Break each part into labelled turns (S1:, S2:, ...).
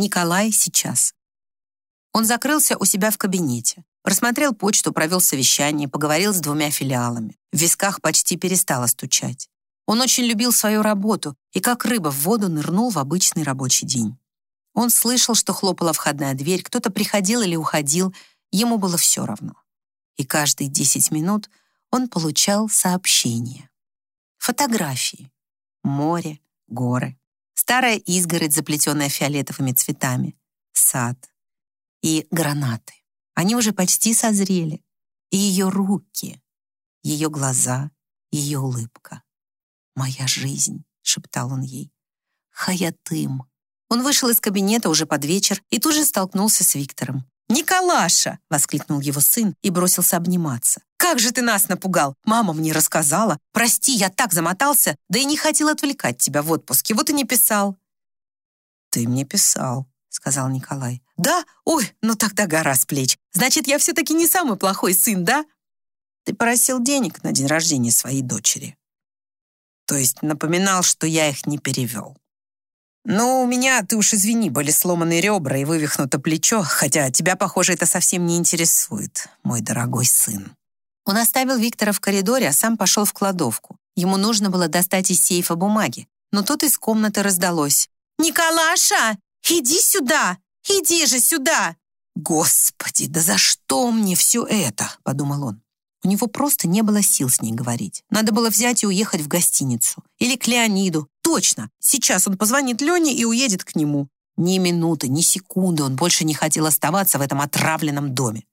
S1: Николай сейчас. Он закрылся у себя в кабинете, просмотрел почту, провел совещание, поговорил с двумя филиалами. В висках почти перестало стучать. Он очень любил свою работу и как рыба в воду нырнул в обычный рабочий день. Он слышал, что хлопала входная дверь, кто-то приходил или уходил, ему было все равно. И каждые 10 минут он получал сообщения. Фотографии. Море, горы, старая изгородь, заплетенная фиолетовыми цветами, сад и гранаты. Они уже почти созрели. И ее руки, ее глаза, ее улыбка. «Моя жизнь», — шептал он ей. «Хаятым». Он вышел из кабинета уже под вечер и тут же столкнулся с Виктором. «Николаша!» — воскликнул его сын и бросился обниматься. «Как же ты нас напугал! Мама мне рассказала. Прости, я так замотался, да и не хотел отвлекать тебя в отпуске, вот и не писал». «Ты мне писал», — сказал Николай. «Да? Ой, ну тогда гора с плеч. Значит, я все-таки не самый плохой сын, да?» «Ты просил денег на день рождения своей дочери. То есть напоминал, что я их не перевел. «Ну, у меня, ты уж извини, были сломаны ребра и вывихнуто плечо, хотя тебя, похоже, это совсем не интересует, мой дорогой сын». Он оставил Виктора в коридоре, а сам пошел в кладовку. Ему нужно было достать из сейфа бумаги, но тут из комнаты раздалось. «Николаша, иди сюда! Иди же сюда!» «Господи, да за что мне все это?» — подумал он. У него просто не было сил с ней говорить. Надо было взять и уехать в гостиницу. Или к Леониду. Точно! Сейчас он позвонит Лене и уедет к нему. Ни минуты, ни секунды он больше не хотел оставаться в этом отравленном доме.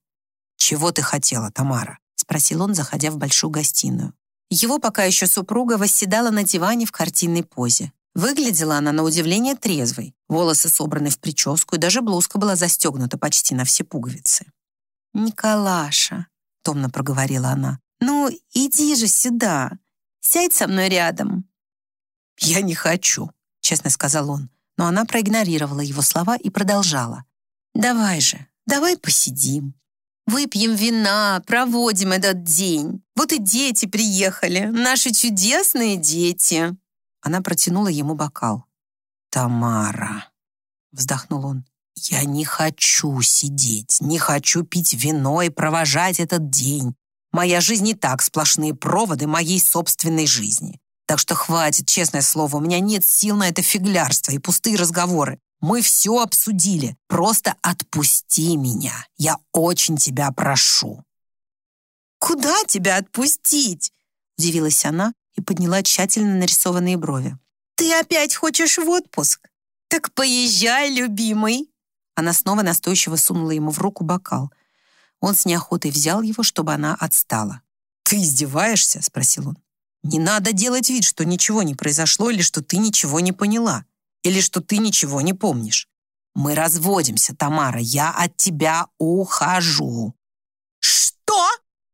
S1: «Чего ты хотела, Тамара?» — спросил он, заходя в большую гостиную. Его пока еще супруга восседала на диване в картинной позе. Выглядела она на удивление трезвой. Волосы собраны в прическу, и даже блузка была застегнута почти на все пуговицы. «Николаша», — томно проговорила она, «ну, иди же сюда, сядь со мной рядом». «Я не хочу», — честно сказал он, но она проигнорировала его слова и продолжала. «Давай же, давай посидим. Выпьем вина, проводим этот день. Вот и дети приехали, наши чудесные дети». Она протянула ему бокал. «Тамара», — вздохнул он, «я не хочу сидеть, не хочу пить вино и провожать этот день. Моя жизнь не так сплошные проводы моей собственной жизни. Так что хватит, честное слово, у меня нет сил на это фиглярство и пустые разговоры. Мы все обсудили. Просто отпусти меня. Я очень тебя прошу». «Куда тебя отпустить?» Удивилась она и подняла тщательно нарисованные брови. «Ты опять хочешь в отпуск? Так поезжай, любимый!» Она снова настойчиво сунула ему в руку бокал. Он с неохотой взял его, чтобы она отстала. «Ты издеваешься?» — спросил он. Не надо делать вид, что ничего не произошло или что ты ничего не поняла, или что ты ничего не помнишь. Мы разводимся, Тамара, я от тебя ухожу. Что?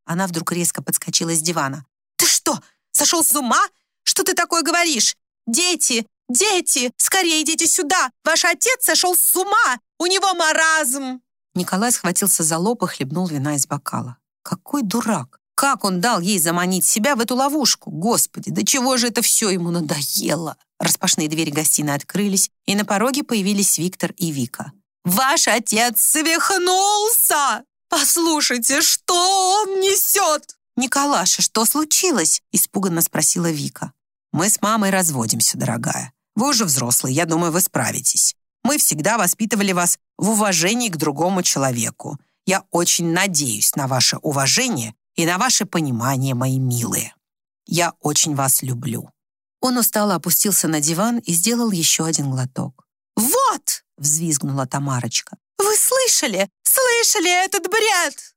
S1: Она вдруг резко подскочила с дивана. Ты что, сошел с ума? Что ты такое говоришь? Дети, дети, скорее идите сюда. Ваш отец сошел с ума. У него маразм. Николай схватился за лоб и хлебнул вина из бокала. Какой дурак! Как он дал ей заманить себя в эту ловушку? Господи, до чего же это все ему надоело? Распашные двери гостиной открылись, и на пороге появились Виктор и Вика. «Ваш отец свихнулся! Послушайте, что он несет?» «Николаша, что случилось?» — испуганно спросила Вика. «Мы с мамой разводимся, дорогая. Вы уже взрослый, я думаю, вы справитесь. Мы всегда воспитывали вас в уважении к другому человеку. Я очень надеюсь на ваше уважение и на ваше понимание, мои милые. Я очень вас люблю». Он устало опустился на диван и сделал еще один глоток. «Вот!» — взвизгнула Тамарочка. «Вы слышали? Слышали этот бред?»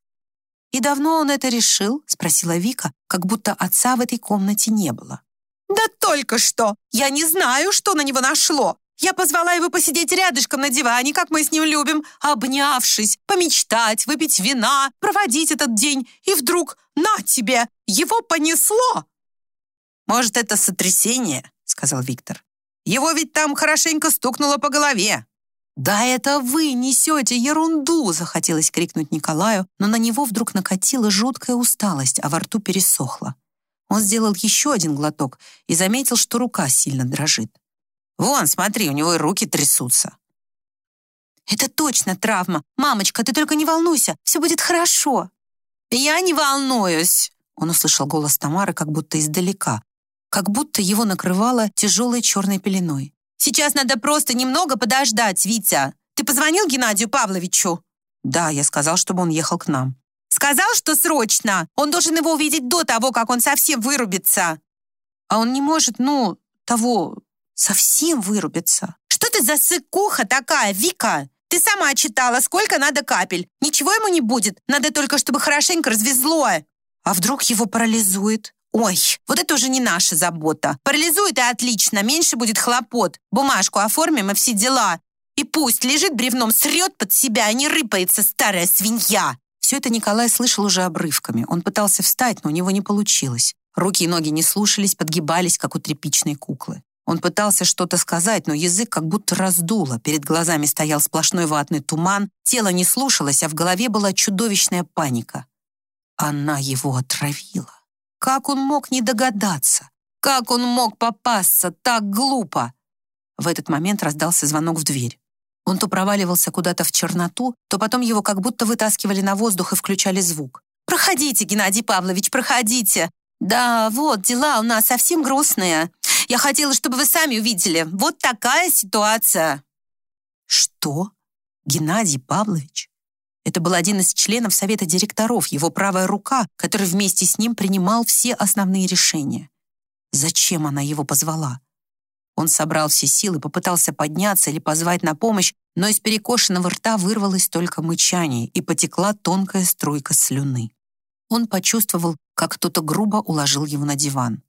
S1: «И давно он это решил?» — спросила Вика, как будто отца в этой комнате не было. «Да только что! Я не знаю, что на него нашло! Я позвала его посидеть рядышком на диване, как мы с ним любим, обнявшись, помечтать, выпить вина, проводить этот день. И вдруг, на тебе, его понесло!» «Может, это сотрясение?» — сказал Виктор. «Его ведь там хорошенько стукнуло по голове». «Да это вы несете ерунду!» — захотелось крикнуть Николаю, но на него вдруг накатила жуткая усталость, а во рту пересохло. Он сделал еще один глоток и заметил, что рука сильно дрожит. Вон, смотри, у него и руки трясутся. Это точно травма. Мамочка, ты только не волнуйся, все будет хорошо. Я не волнуюсь. Он услышал голос Тамары как будто издалека, как будто его накрывало тяжелой черной пеленой. «Сейчас надо просто немного подождать, Витя. Ты позвонил Геннадию Павловичу?» «Да, я сказал, чтобы он ехал к нам». «Сказал, что срочно? Он должен его увидеть до того, как он совсем вырубится». «А он не может, ну, того, совсем вырубиться». «Что ты за сыкуха такая, Вика? Ты сама читала, сколько надо капель. Ничего ему не будет, надо только, чтобы хорошенько развезло». «А вдруг его парализует?» Ой, вот это уже не наша забота. Парализует и отлично, меньше будет хлопот. Бумажку оформим и все дела. И пусть лежит бревном, срет под себя, а не рыпается старая свинья. Все это Николай слышал уже обрывками. Он пытался встать, но у него не получилось. Руки и ноги не слушались, подгибались, как у тряпичной куклы. Он пытался что-то сказать, но язык как будто раздуло. Перед глазами стоял сплошной ватный туман, тело не слушалось, а в голове была чудовищная паника. Она его отравила. Как он мог не догадаться? Как он мог попасться так глупо? В этот момент раздался звонок в дверь. Он то проваливался куда-то в черноту, то потом его как будто вытаскивали на воздух и включали звук. «Проходите, Геннадий Павлович, проходите. Да, вот, дела у нас совсем грустные. Я хотела, чтобы вы сами увидели. Вот такая ситуация». «Что? Геннадий Павлович? Это был один из членов совета директоров, его правая рука, который вместе с ним принимал все основные решения. Зачем она его позвала? Он собрал все силы, попытался подняться или позвать на помощь, но из перекошенного рта вырвалось только мычание и потекла тонкая струйка слюны. Он почувствовал, как кто-то грубо уложил его на диван.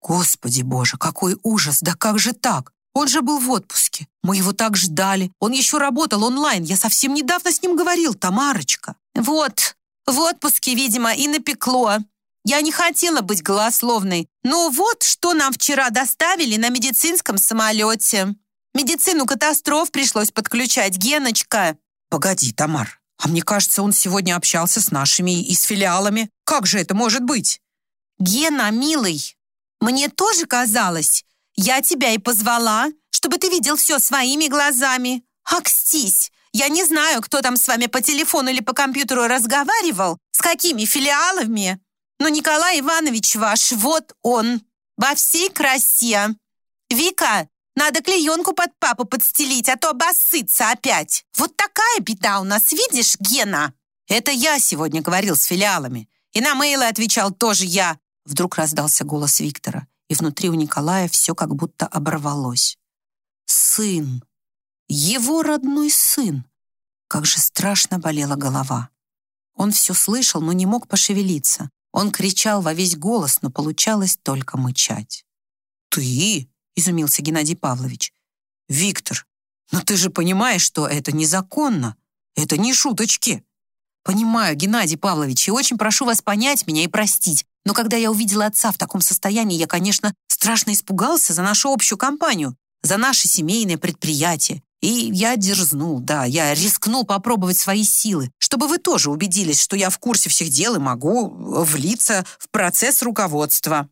S1: «Господи боже, какой ужас! Да как же так? Он же был в отпуске. Мы его так ждали. Он еще работал онлайн. Я совсем недавно с ним говорил, Тамарочка. Вот, в отпуске, видимо, и напекло. Я не хотела быть голословной, но вот что нам вчера доставили на медицинском самолете. Медицину катастроф пришлось подключать, Геночка. Погоди, Тамар, а мне кажется, он сегодня общался с нашими и с филиалами. Как же это может быть? Гена, милый, мне тоже казалось, я тебя и позвала, чтобы ты видел все своими глазами. Акстись! Я не знаю, кто там с вами по телефону или по компьютеру разговаривал, с какими филиалами, но Николай Иванович ваш, вот он, во всей красе. Вика, надо клеенку под папу подстелить, а то обоссытся опять. Вот такая беда у нас, видишь, Гена? Это я сегодня говорил с филиалами. И на мейлы отвечал тоже я. Вдруг раздался голос Виктора и внутри у Николая все как будто оборвалось. Сын! Его родной сын! Как же страшно болела голова. Он все слышал, но не мог пошевелиться. Он кричал во весь голос, но получалось только мычать. «Ты?» — изумился Геннадий Павлович. «Виктор, но ты же понимаешь, что это незаконно. Это не шуточки». «Понимаю, Геннадий Павлович, и очень прошу вас понять меня и простить. Но когда я увидела отца в таком состоянии, я, конечно, страшно испугался за нашу общую компанию, за наше семейное предприятие. И я дерзнул, да, я рискнул попробовать свои силы, чтобы вы тоже убедились, что я в курсе всех дел и могу влиться в процесс руководства.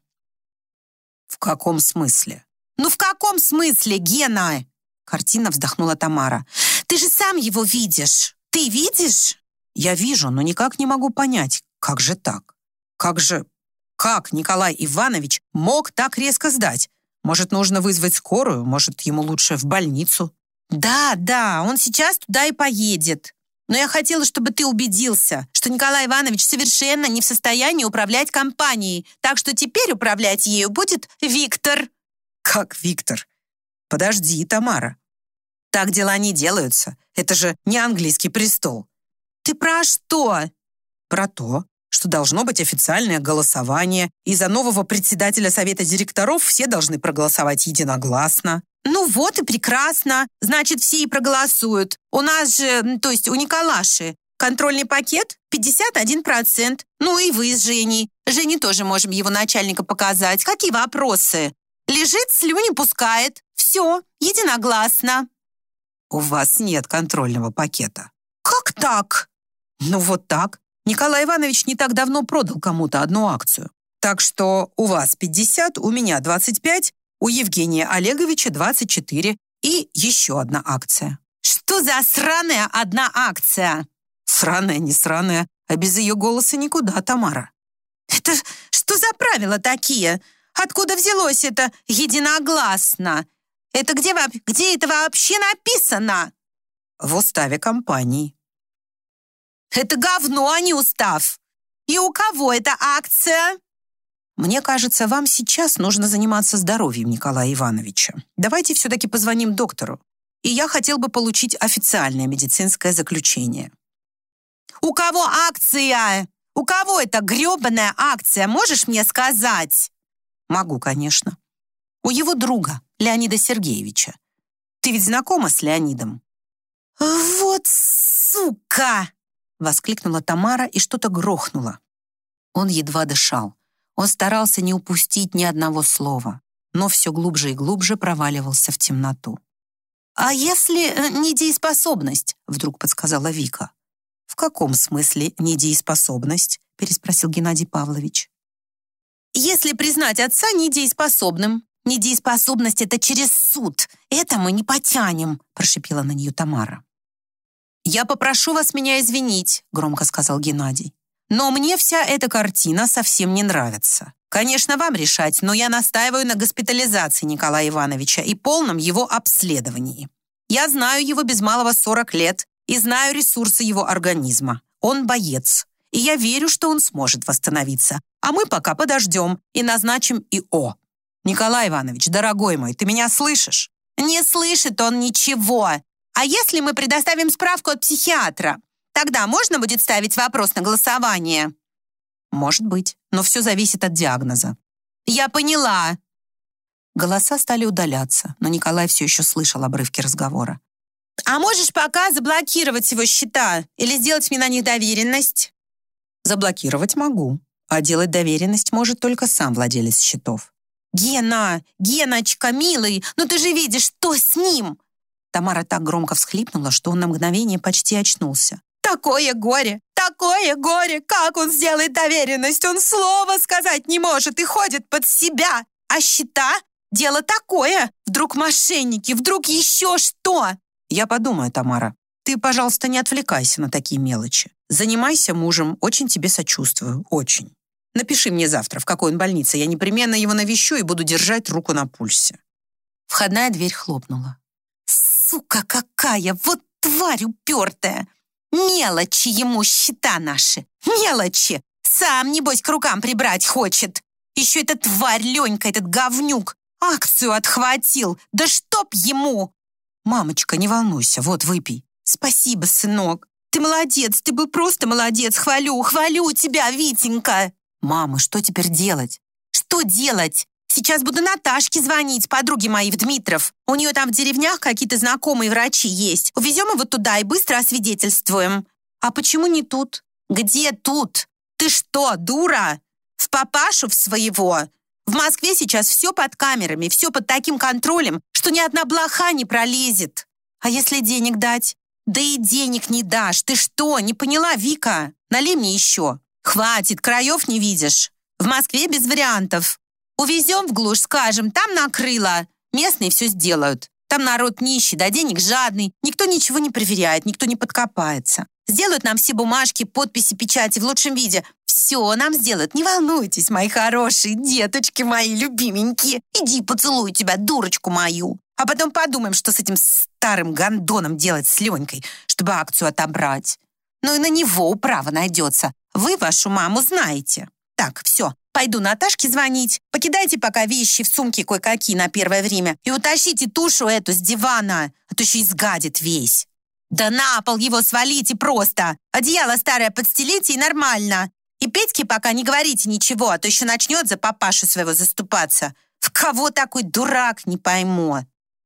S1: В каком смысле? Ну в каком смысле, Гена? Картина вздохнула Тамара. Ты же сам его видишь. Ты видишь? Я вижу, но никак не могу понять, как же так? Как же как Николай Иванович мог так резко сдать? Может, нужно вызвать скорую? Может, ему лучше в больницу? Да, да, он сейчас туда и поедет. Но я хотела, чтобы ты убедился, что Николай Иванович совершенно не в состоянии управлять компанией, так что теперь управлять ею будет Виктор. Как Виктор? Подожди, Тамара. Так дела не делаются. Это же не английский престол. Ты про что? Про то, что должно быть официальное голосование, и за нового председателя совета директоров все должны проголосовать единогласно. Ну вот и прекрасно. Значит, все и проголосуют. У нас же, то есть у Николаши, контрольный пакет 51%. Ну и вы с Женей. Жене тоже можем его начальника показать. Какие вопросы? Лежит, слюни пускает. Все, единогласно. У вас нет контрольного пакета. Как так? Ну вот так. Николай Иванович не так давно продал кому-то одну акцию. Так что у вас 50, у меня 25, у Евгения Олеговича 24 и еще одна акция. Что за сраная одна акция?
S2: Сраная, не сраная, а без ее голоса никуда, Тамара.
S1: Это что за правила такие? Откуда взялось это единогласно? Это где, где это вообще написано?
S2: В уставе компании.
S1: Это говно, а не устав. И у кого эта акция?
S2: Мне кажется, вам сейчас нужно заниматься здоровьем Николая Ивановича. Давайте все-таки позвоним доктору. И я хотел бы получить официальное медицинское заключение.
S1: У кого акция? У кого эта грёбаная акция? Можешь мне сказать?
S2: Могу, конечно. У его друга, Леонида Сергеевича. Ты ведь знакома с Леонидом?
S1: Вот сука!
S2: Воскликнула Тамара и что-то грохнуло. Он едва дышал. Он старался не упустить ни одного слова, но все глубже и глубже проваливался в темноту.
S1: «А если э, недееспособность?» — вдруг подсказала Вика.
S2: «В каком смысле недееспособность?» — переспросил Геннадий Павлович.
S1: «Если признать отца недееспособным, недееспособность — это через суд. Это мы не потянем», — прошипела на нее Тамара.
S2: «Я попрошу вас меня извинить», — громко сказал Геннадий. «Но мне вся эта картина совсем не нравится. Конечно, вам решать, но я настаиваю на госпитализации Николая Ивановича и полном его обследовании. Я знаю его без малого 40 лет и знаю ресурсы его организма. Он боец, и я верю, что он сможет восстановиться. А мы пока подождем и назначим ИО. Николай Иванович, дорогой мой, ты меня слышишь?
S1: Не слышит он ничего. А если мы предоставим справку от психиатра? Тогда можно будет ставить вопрос на голосование?
S2: Может быть, но все зависит от диагноза.
S1: Я поняла.
S2: Голоса стали удаляться, но Николай все еще слышал обрывки разговора.
S1: А можешь пока заблокировать его счета или сделать мне на них доверенность?
S2: Заблокировать могу, а делать доверенность может только сам владелец счетов.
S1: «Гена! Геночка, милый, ну ты же видишь, что с ним!»
S2: Тамара так громко всхлипнула, что он на мгновение почти очнулся.
S1: «Такое горе! Такое горе! Как он сделает доверенность? Он слова сказать не может и ходит под себя! А счета? Дело такое! Вдруг мошенники, вдруг еще что!»
S2: «Я подумаю, Тамара. Ты, пожалуйста, не отвлекайся на такие мелочи. Занимайся мужем, очень тебе сочувствую, очень. Напиши мне завтра, в какой он больнице. Я непременно его навещу и буду держать руку на пульсе». Входная дверь хлопнула.
S1: «Сука какая! Вот тварь упертая! Мелочи ему счета наши! Мелочи! Сам, небось, к рукам прибрать хочет! Еще этот тварь Ленька, этот говнюк, акцию отхватил! Да чтоб ему!»
S2: «Мамочка, не волнуйся, вот, выпей».
S1: «Спасибо, сынок. Ты молодец, ты был просто молодец. Хвалю, хвалю тебя, Витенька».
S2: «Мама, что теперь делать?»
S1: «Что делать? Сейчас буду Наташке звонить, подруге моей в Дмитров. У нее там в деревнях какие-то знакомые врачи есть. Увезем его туда и быстро освидетельствуем». «А почему не тут?» «Где тут? Ты что, дура? В папашу в своего? В Москве сейчас все под камерами, все под таким контролем, что ни одна блоха не пролезет. А если денег дать? Да и денег не дашь. Ты что, не поняла, Вика? Налей мне еще. Хватит, краев не видишь. В Москве без вариантов. Увезем в глушь, скажем, там накрыло. Местные все сделают. Там народ нищий, да денег жадный. Никто ничего не проверяет, никто не подкопается. Сделают нам все бумажки, подписи, печати в лучшем виде. Все нам сделают. Не волнуйтесь, мои хорошие деточки мои любименькие. Иди поцелую тебя, дурочку мою. А потом подумаем, что с этим старым гондоном делать с Ленькой, чтобы акцию отобрать. Ну и на него управа найдется. Вы вашу маму знаете. Так, все, пойду Наташке звонить. Покидайте пока вещи в сумке кое-какие на первое время и утащите тушу эту с дивана, а то еще изгадит весь. Да на пол его свалите просто. Одеяло старое подстелите и нормально. И Петьке пока не говорите ничего, а то еще начнет за папашу своего заступаться. В кого такой дурак, не пойму.